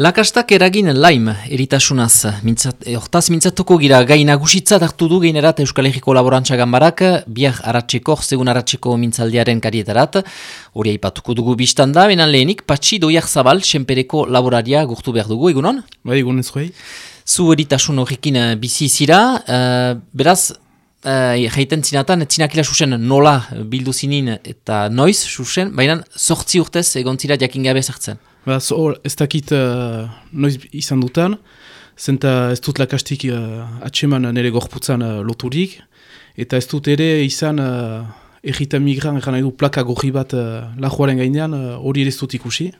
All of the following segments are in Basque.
Lakastak eragin laim eritasunaz, mintzat, eh, hortaz mintzatuko gira gai nagusitzat hartu du geinerat Euskal Herriko Laborantza Gambarak, biak aratzeko, zegun aratzeko mintzaldiaren karietarat, hori aipatuko dugu biztan da, benan lehenik, patxi doiak zabal, senpereko laboraria gurtu behar dugu, egunon? Bai, egunen zuei. Zu eritasun horrekin eh, bizi zira, uh, beraz, uh, jaiten zinatan, zinakila susen nola bildu zinin eta noiz susen, baina sortzi urtez egon zira jakin gabe zertzen. Ba, so, ez dakit uh, noiz izan dutan, zenta ez dut lakastik uh, atseman nire gorputzan uh, loturik, eta ez dut ere izan uh, errita migran, egan nahi du plaka gorri bat uh, lajoaren gainean, hori uh, ere ez dut ikusi.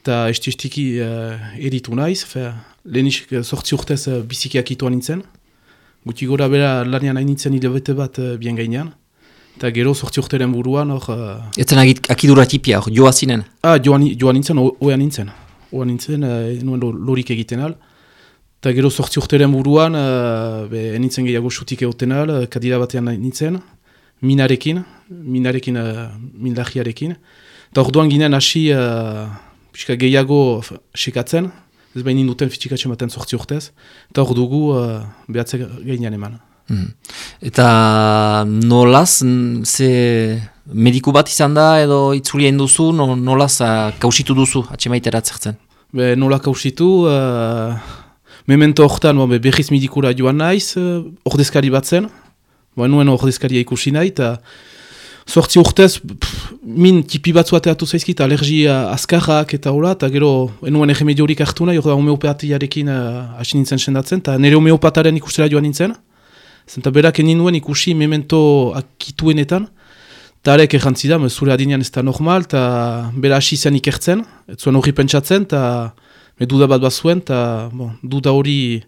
Eta estistiki uh, eritu naiz, fe, lehenik sortzi urtez uh, bizikiak ituan nintzen. Guti gora bera lanian hain nintzen hilabete bat uh, bien gainean. Eta gero sortzi urteren buruan hor... Uh... Etzen akidura tipia, hor, joa zinen? Ah, joan, joan nintzen, oea nintzen. Oea nintzen, uh, nuen lorik egiten al. Eta gero sortzi urteren buruan, uh, be, nintzen gehiago sutik egoten al, kadira batean nintzen, minarekin, minarekin, uh, mindajiarekin. Eta hor duan ginen hasi uh, gehiago sekatzen, ez behin duten fitxikatzen baten sortzi urtez, eta hor dugu uh, behatzek gehiago eman. Hmm. Eta nolaz, ze mediku bat izan da edo itzulien duzu, no, nolaz uh, kausitu duzu, atxemaitera zertzen? Be, nola kausitu, uh, memento horretan be, behiz medikura joan naiz, uh, ordezkari bat zen, ba, nuen ordezkaria ikusi nahi, eta sortzi urtez, pff, min tipi batzu ateatu zaizkit, alergia azkarrak eta hola, eta gero, enuen erremediorik hartu nahi, hori da homeopatiarekin hasi uh, nintzen sendatzen, eta nire homeopataren ikustera joan nintzen, Zenta berak egin nuen ikusi memento akituenetan, eta arek errantzi da, zure adinean ez da normal, eta bera hasi zen ikertzen, ez zuen hori pentsatzen, eta duda bat bat zuen, eta bon, duda hori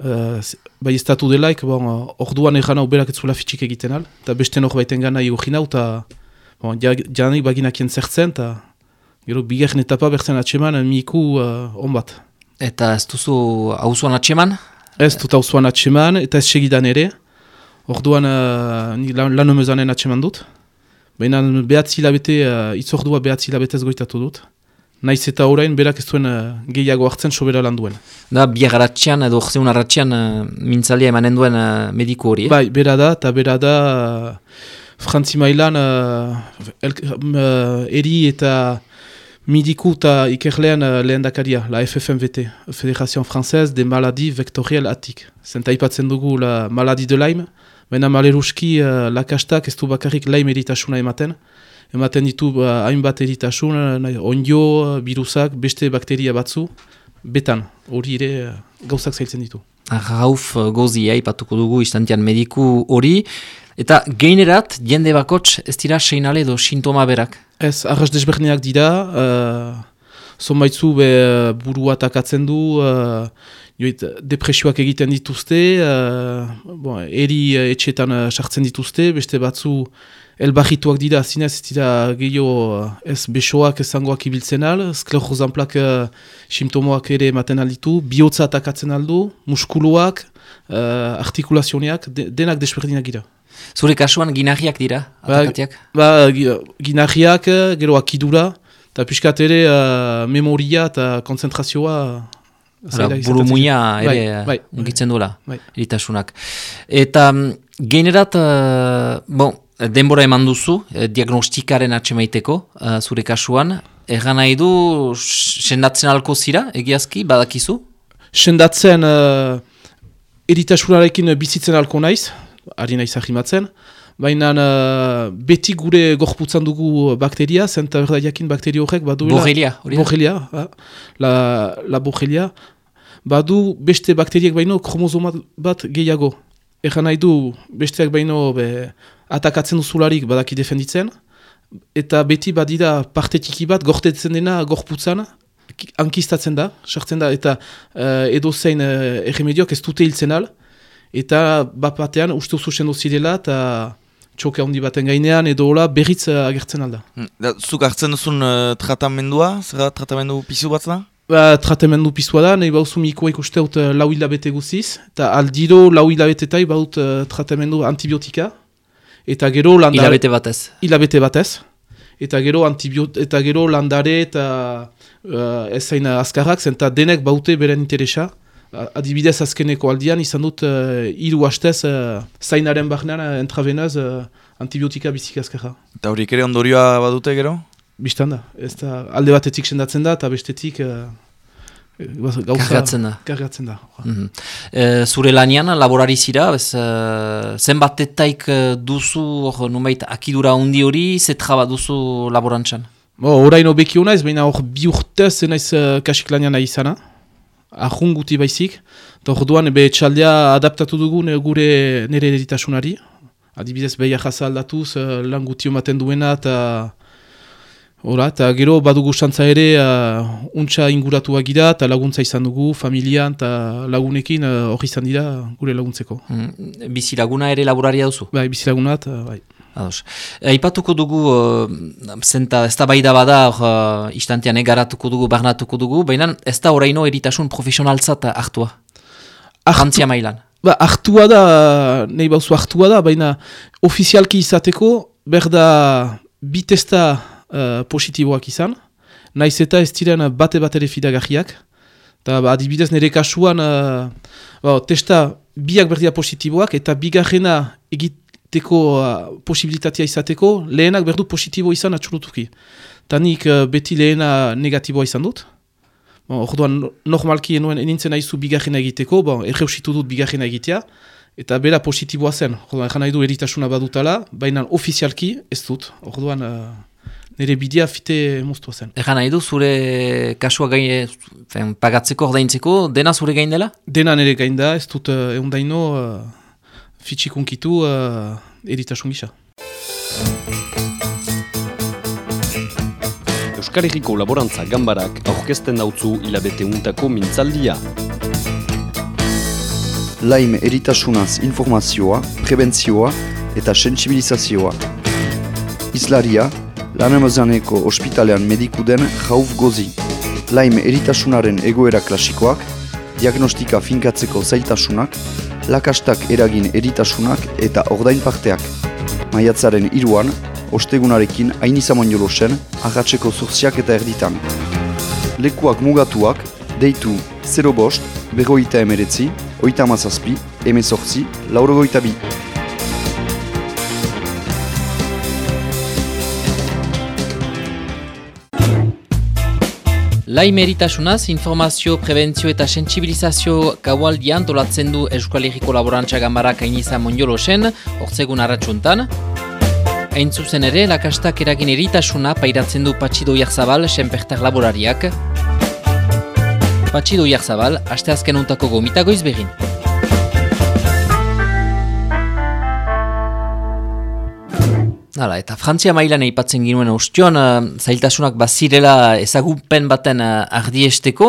uh, bai ez datu delaik, bon, orduan erran hau berak ez zuela fitxik egiten al, eta beste hor baiten gana igogin hau, eta bon, janik baginakien zertzen, eta gero bigarren etapa bertzen atseman, miku uh, on bat. Eta ez duzu hauzuan atseman? Ez dut hauzuan atseman, eta ez segidan ere. Orduan uh, lan, lan omezanen atseman dut. Baina behatzi labete, uh, itzordua behatzi labetez goitatu dut. Naiz eta orain berak ez duen uh, gehiago hartzen sobera lan duen. Da, biak aratxean edo orzeun aratxean uh, mintzalia emanen duen uh, mediku hori, eh? Bai, bera da, eta bera da uh, Frantzi Mailan uh, uh, eri eta Midiku eta ikerlean uh, lehen dakaria, la FFMVT, Federation Française de Maladies Vectoriel Atik. Zenta ipatzen dugu la maladie de Lyme, baina maleruski uh, lakastak ez du bakarrik Lyme eritasuna ematen. Ematen ditu uh, hainbat eritasun, uh, ondio, uh, virusak, beste bakteria batzu, betan, hori ere uh, gauzak zailtzen ditu. Rauf gozi, eh, ipatuko dugu istantean mediku hori, eta geinerat, jende bakots, ez dira seinale edo sintoma berak? Ez, arras desberdinak dira, uh, zonbaitzu be burua takatzen du, uh, joit, depresioak egiten dituzte, uh, bon, eri etxetan sartzen dituzte, beste batzu elbahituak dira, zinez ez dira gehiago ez besoak ezangoak ibiltzen al, sklerozanplak uh, simptomoak ere ematen alditu, bihotza atakatzen aldu, muskuluak, uh, artikulazioneak, de, denak desberdinak dira. Zure kasuan ginariak dira, ba, atakatiak? Ba, ginariak, gero akidura, eta piskat ere uh, memoria eta konzentrazioa... Buru muia ere bai, bai, ungitzen duela, bai. eritasunak. Eta mm, generat, uh, bon, denbora eman duzu, eh, diagnostikaren atxemaiteko, uh, zure kasuan, egan nahi du, sendatzen alko zira, egiazki, badakizu? Sendatzen, uh, eritasunarekin bizitzen alko naiz, ari nahi zahimatzen, baina uh, beti gure gorputzan dugu bakteria, zenta berda jakin bakteria horrek badu... Borrelia, hori Borrelia, la, la borrelia. Badu beste bakteriek baino kromozomat bat gehiago. Egan nahi du besteak baino be, atakatzen duzularik badaki defenditzen, eta beti badira parte tiki bat gortetzen dena gorputzan, ankistatzen da, sartzen da, eta uh, edo zein uh, erremedioak ez dute hiltzen al, eta bat batean uste zuzen duzirela eta txoke handi baten gainean edo hola berriz uh, agertzen alda. Hmm, da, zuk hartzen duzun uh, tratamendua, zer da tratamendu pizu bat da? Ba, tratamendu pizua da, nahi bauzu mikoa ikuste dut uh, lau hilabete guziz, eta aldiro lau hilabetetai baut uh, tratamendu antibiotika, eta gero landare... Hilabete batez. Hilabete batez. Eta gero, eta gero landare eta uh, ez zain azkarrak, zenta denek baute beren interesa. A- Adibidez azkeneko aldian izan dut uh, hiru hastez uh, zainaren barnean uh, entravenaz uh, antibiotika bizik azkarra. Eta horiek ere ondorioa badute gero? Bistan da, ez da alde batetik sendatzen da eta bestetik uh, gauza... Kargatzen da. Kargatzen da. Mhm. E, zure lanian, laborari zira, bez, e, zenbatetaik duzu, hor, numait, akidura hundi hori, zetraba duzu laborantzan? Bo, oraino beki hona ez, baina hor bi urtez naiz uh, kasik lanian nahi izana. Ahun guti baizik. Eta orduan be txaldea adaptatu dugu gure nire eritasunari. Adibidez behi jaza aldatuz, uh, lan guti ematen duena eta... Hora, eta gero badugu santza ere uh, untxa inguratu gira eta laguntza izan dugu, familian eta lagunekin uh, hori izan dira gure laguntzeko. Mm, Bizi laguna ere laboraria duzu? Bai, bizilagunat, uh, bai. Ados. Aipatuko dugu, uh, zenta ez da baida bada, uh, istantean egaratuko dugu, barnatuko dugu, baina ez da oraino eritasun profesionaltzat hartua, jantzia mailan. Ba, hartua da, nahi bauzu hartua da, baina ofizialki izateko, berda bi testa uh, positiboak izan, naiz eta ez diren bate bat ere fidagarriak, eta ba, adibidez nire kasuan, uh, ba, testa biak berdia positiboak, eta bigarrena egiteko uh, posibilitatea izateko, lehenak berdu positibo izan atxurutuki. Eta nik uh, beti lehena negatiboa izan dut, Bon, orduan, no- normalki enuen enintzen nahizu bigarrena egiteko, bon, erreusitu dut bigarrena egitea, eta bera positiboa zen. Orduan, nahi du eritasuna badutala, baina ofizialki ez dut. Orduan, uh, nire bidea fite moztua zen. Egan nahi du, zure kasua gain, fen, pagatzeko, ordaintzeko, dena zure gain dela? Dena nire gain da, ez dut uh, eundaino uh, fitxikunkitu uh, eritasun gisa. Euskal Herriko Laborantza Gambarak aurkezten dautzu hilabete untako mintzaldia. Laim eritasunaz informazioa, prebentzioa eta sensibilizazioa. Islaria, Lanemazaneko ospitalean mediku den jauf gozi. Laim eritasunaren egoera klasikoak, diagnostika finkatzeko zailtasunak, lakastak eragin eritasunak eta ordainparteak. Maiatzaren iruan, ostegunarekin ainizamon jolosen, ahatzeko zurziak eta erditan. Lekuak mugatuak, deitu 0 bost, berroita emeretzi, oita mazazpi, emezortzi, laurogoita bi. Laim eritasunaz, informazio, prebentzio eta sentsibilizazio gaualdian dolatzen du Euskal Herriko Laborantza Gambarak ainiza monjolosen, hortzegun arratsuntan. Hain zuzen ere, lakastak eragin eritasuna pairatzen du Patxido Jarzabal, senpertar laborariak. Patxido Jarzabal, asteazken untako gomitagoiz begin. Hala, eta Frantzia mailan aipatzen ginuen ustion, uh, zailtasunak bazirela ezagupen baten uh, ardiesteko,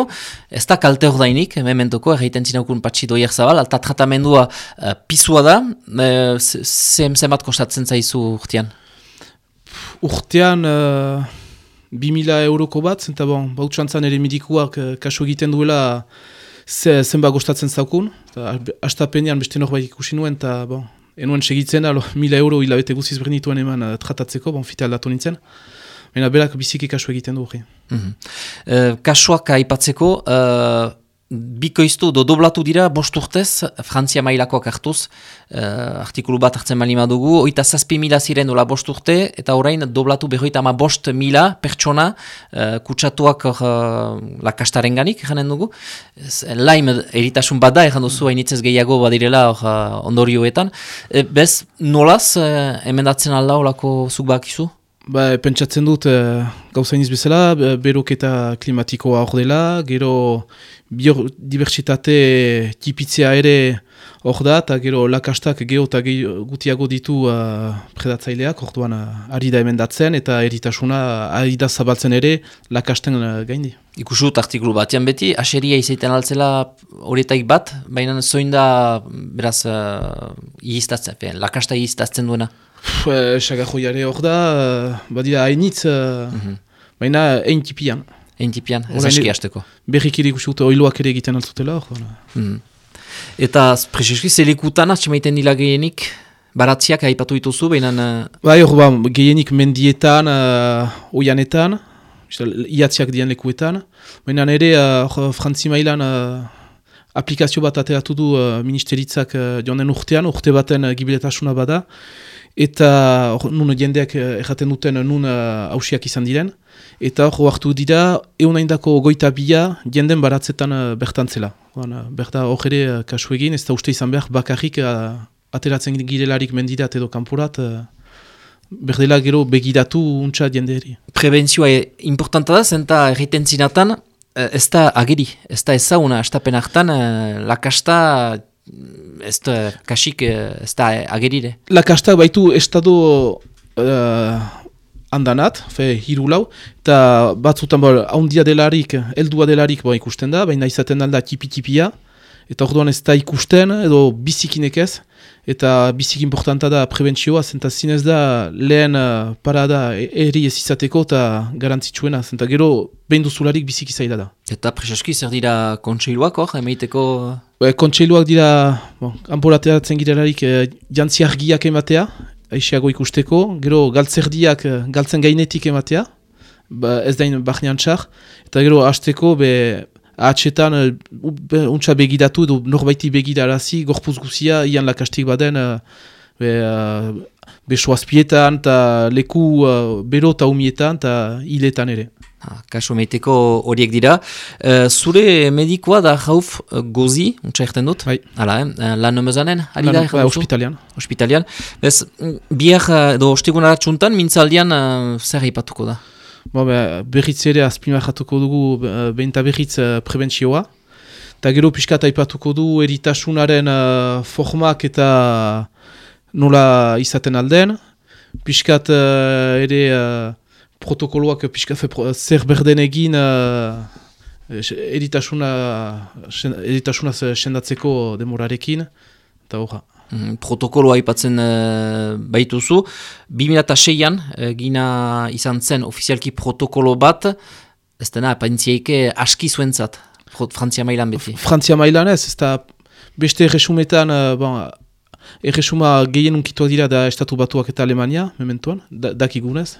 ez da kalte ordainik, mementoko, erraiten zinaukun patxi doier zabal, alta tratamendua uh, pisua da, uh, zem kostatzen zaizu urtean? Urtean, uh, 2000 euroko bat, zenta bon, bautxantzan ere medikuak uh, kasu egiten duela ze, zenba gostatzen zaukun, eta astapenean beste norbait ikusi nuen, eta bon, enuen segitzen, alo, 1000 euro hilabete guziz bernituen eman uh, tratatzeko, bon, fite aldatu nintzen, baina berak biziki kasu egiten du hori. Mhm. Uh, kasuak aipatzeko, uh, bikoiztu do doblatu dira bost urtez, Frantzia mailakoak hartuz, uh, artikulu bat hartzen bali madugu, oita zazpi mila ziren dola bost urte, eta orain doblatu behoita ama bost mila pertsona, uh, kutsatuak uh, lakastaren ganik, janen dugu. Ez, Laim eritasun bat da, ejan duzu, hainitzez gehiago badirela uh, ondorioetan. E, bez, nolaz, uh, emendatzen alda olako zuk bakizu? Ba, pentsatzen dut e, gauza iniz bezala, be- beroketa klimatikoa hor dela, gero biodibertsitate tipitzea ere hor da, eta gero lakastak geho eta gutiago ditu uh, predatzaileak, orduan uh, ari da emendatzen, eta eritasuna ari da zabaltzen ere lakasten uh, gaindi. Ikusut artikulu batean beti, aseria izaiten altzela horietaik bat, baina zoin da, beraz, ihiztatzen, fe, lakasta ihiztatzen duena. Pff, eh, jare hor da, uh, badira hainitz, uh, baina ein tipian. Entipian, ez Orain- aski hasteko. Berrik ere ikusi dute oiloak ere egiten altzutela hor. Mhm. Eta, prezeski, zelikutan atxemaiten dila gehienik, baratziak aipatu dituzu, baina uh, Bai, hor ba, gehienik mendietan, uh, oianetan, iatziak dian lekuetan. Baina ere, uh, frantzi mailan uh, aplikazio bat ateratu du uh, ministeritzak uh, joan urtean, urte baten uh, gibiletasuna bada, eta or, nun jendeak uh, erraten duten nun hausiak uh, izan diren, eta hor hartu dira, egun haindako goita bila jenden baratzetan uh, bertantzela. Berta hor ere uh, kasu egin, ez da uste izan behar bakarrik uh, ateratzen girelarik mendirat edo kanpurat, berdela gero begiratu untsa jendeari. Prebentzioa importanta da, zenta erriten zinatan, eh, ez da ageri, ez da ezaguna, estapen hartan, eh, lakasta ez da kasik eh, ez da agerire. Lakasta baitu estado uh, andanat, fe, hiru lau, eta batzutan bo, haundia delarik, eldua delarik bo, ikusten da, baina izaten da tipi-tipia, eta orduan ez da ikusten, edo bizikinek ez, eta bizik importanta da prebentzioa, zenta zinez da lehen uh, parada e, eri ez izateko eta garantzitsuena, zenta gero behin duzularik bizik izaida da. Eta presaski zer dira kontseiluak hor, emeiteko? E, kontseiluak dira, bon, anporateatzen girelarik e, jantzi argiak ematea, aixiago ikusteko, gero galtzerdiak galtzen gainetik ematea, ba, ez dain bahnean txar, eta gero hasteko be ahatsetan uh, untsa begidatu edo norbaiti begidarazi gorpuz guzia ian lakastik baden uh, be, uh, besoazpietan eta leku uh, bero eta umietan eta hiletan ere. Ha, kaso meiteko horiek dira. Uh, zure medikoa da jauf uh, gozi, untsa erten dut? Bai. Hala, eh? lan nomezanen? Lan, bai, hospitalian. Hospitalian. Bez, biak edo ostegun aratsuntan, mintzaldian uh, zer haipatuko da? Bo, be, berriz ere azpimarratuko dugu behin eta berriz uh, prebentzioa. Eta gero pixka aipatuko du eritasunaren uh, formak eta nola izaten alden. Piskat uh, ere uh, protokoloak piskat zer berden egin uh, eritasuna, eritasuna sendatzeko demorarekin. Eta horra. Mm, protokolo aipatzen uh, baituzu. 2006an uh, gina izan zen ofizialki protokolo bat, ez dena, paintziaike aski zuentzat, Frantzia mailan beti. Frantzia mailan ez, ez da beste erresumetan, uh, bon, erresuma gehien unkituak dira da Estatu Batuak eta Alemania, mementuan, da, dakigunez.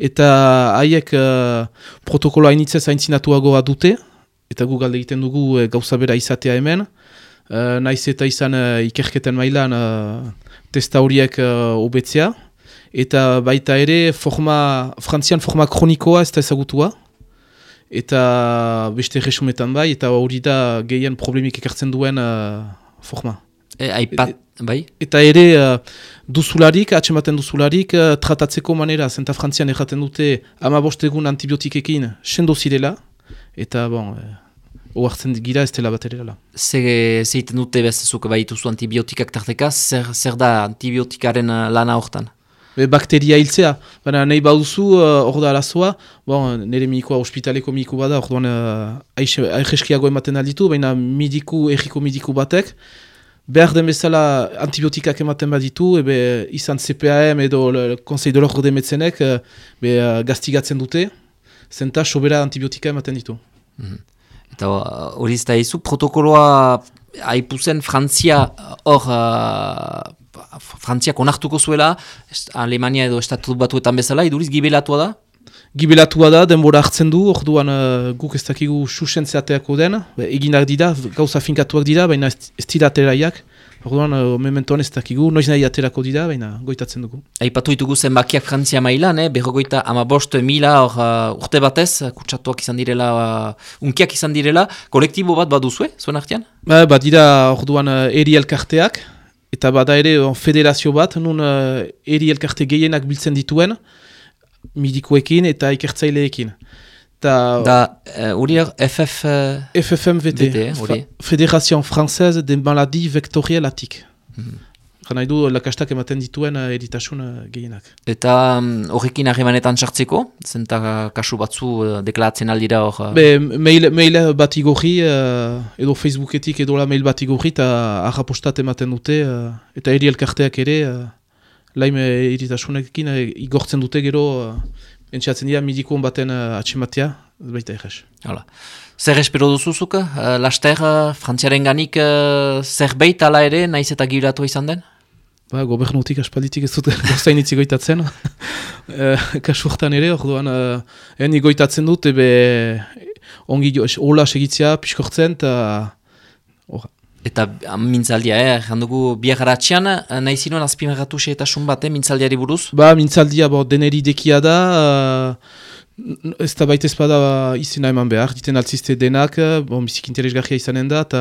Eta haiek uh, protokolo hainitzez haintzinatuagoa dute, eta gu galde egiten dugu uh, gauza bera izatea hemen, Uh, naiz eta izan uh, ikerketen mailan uh, testa horiek uh, Eta baita ere, forma, frantzian forma kronikoa ez da ezagutua. Eta beste resumetan bai, eta hori da gehien problemik ekartzen duen forma. E, aipat, bai? Eta ere, uh, duzularik, atxematen duzularik, uh, tratatzeko manera, zenta frantzian erraten dute ama bostegun antibiotikekin sendo zirela. Eta, bon, Oartzen gira ez dela bat ere zeiten dute bezazuk baituzu antibiotikak tarteka, zer, zer da antibiotikaren uh, lana hortan? Be, bakteria hiltzea, baina nahi bauduzu uh, hor da arazoa, bon, nire minikoa ospitaleko miniko bada, hor duan uh, ematen alditu, baina midiku, erriko midiku batek, behar den bezala antibiotikak ematen baditu, ebe izan CPAM edo Konsei de l'Ordre Metzenek uh, be, uh, gaztigatzen dute, zenta sobera antibiotika ematen ditu. Mm Eta hori ez da izu, protokoloa haipuzen Frantzia hor, uh, Frantziak onartuko zuela, Alemania edo Estatu batuetan bezala, iduriz gibelatua da? Gibelatua da, denbora hartzen du, orduan uh, guk ez dakigu susentzeateako den, eginak dira, gauza finkatuak dira, baina ez dira ateraiak. Orduan, uh, mementoan ez dakigu, noiz nahi aterako dira, baina goitatzen dugu. Aipatu ditugu zenbakiak Frantzia mailan, eh? berrogoita ama bost mila or, uh, urte batez, kutsatuak izan direla, uh, unkiak izan direla, kolektibo bat baduzue, zuen artean? Ba, ba dira, orduan, uh, eri elkarteak, eta bada ere on, federazio bat, nun uh, eri elkarte gehienak biltzen dituen, midikoekin eta ikertzaileekin. Da, da uh, FF... Uh, FFMVT, eh, Fédération Française des Maladies Vectorielatik. Mm -hmm. Gana idu, lakastak ematen dituen uh, editasun uh, gehienak. Eta um, horrekin harremanetan sartzeko? Zenta kasu batzu uh, deklaratzen aldira hor... Uh... Be, mail, mail bat igorri, uh, edo Facebooketik edo la mail bat igorri, eta harrapostat ematen dute, uh, eta eri elkarteak ere, uh, laim editasunekin uh, igortzen dute gero... Uh, Entxatzen dira, midiko baten uh, atximatea, baita egez. Hala. Zer espero duzuzuk? Uh, laster, uh, frantziaren ganik uh, zerbait ala ere, naiz eta gibiratu izan den? Ba, gobernutik aspalditik ez dute goztainitzi goitatzen. kasu hortan ere, orduan, uh, en egoitatzen dut, ebe ongi hola segitzea, piskortzen, eta... Eta ah, mintzaldia, eh? jandugu biak haratxean, eh, nahi zinuen azpimagatu seetasun bat, eh? mintzaldiari buruz? Ba, mintzaldia, bo, deneri dekia da, uh, ez da baita ezpada izena eman behar, diten altzizte denak, bon, bizik interesgarria izanen da, eta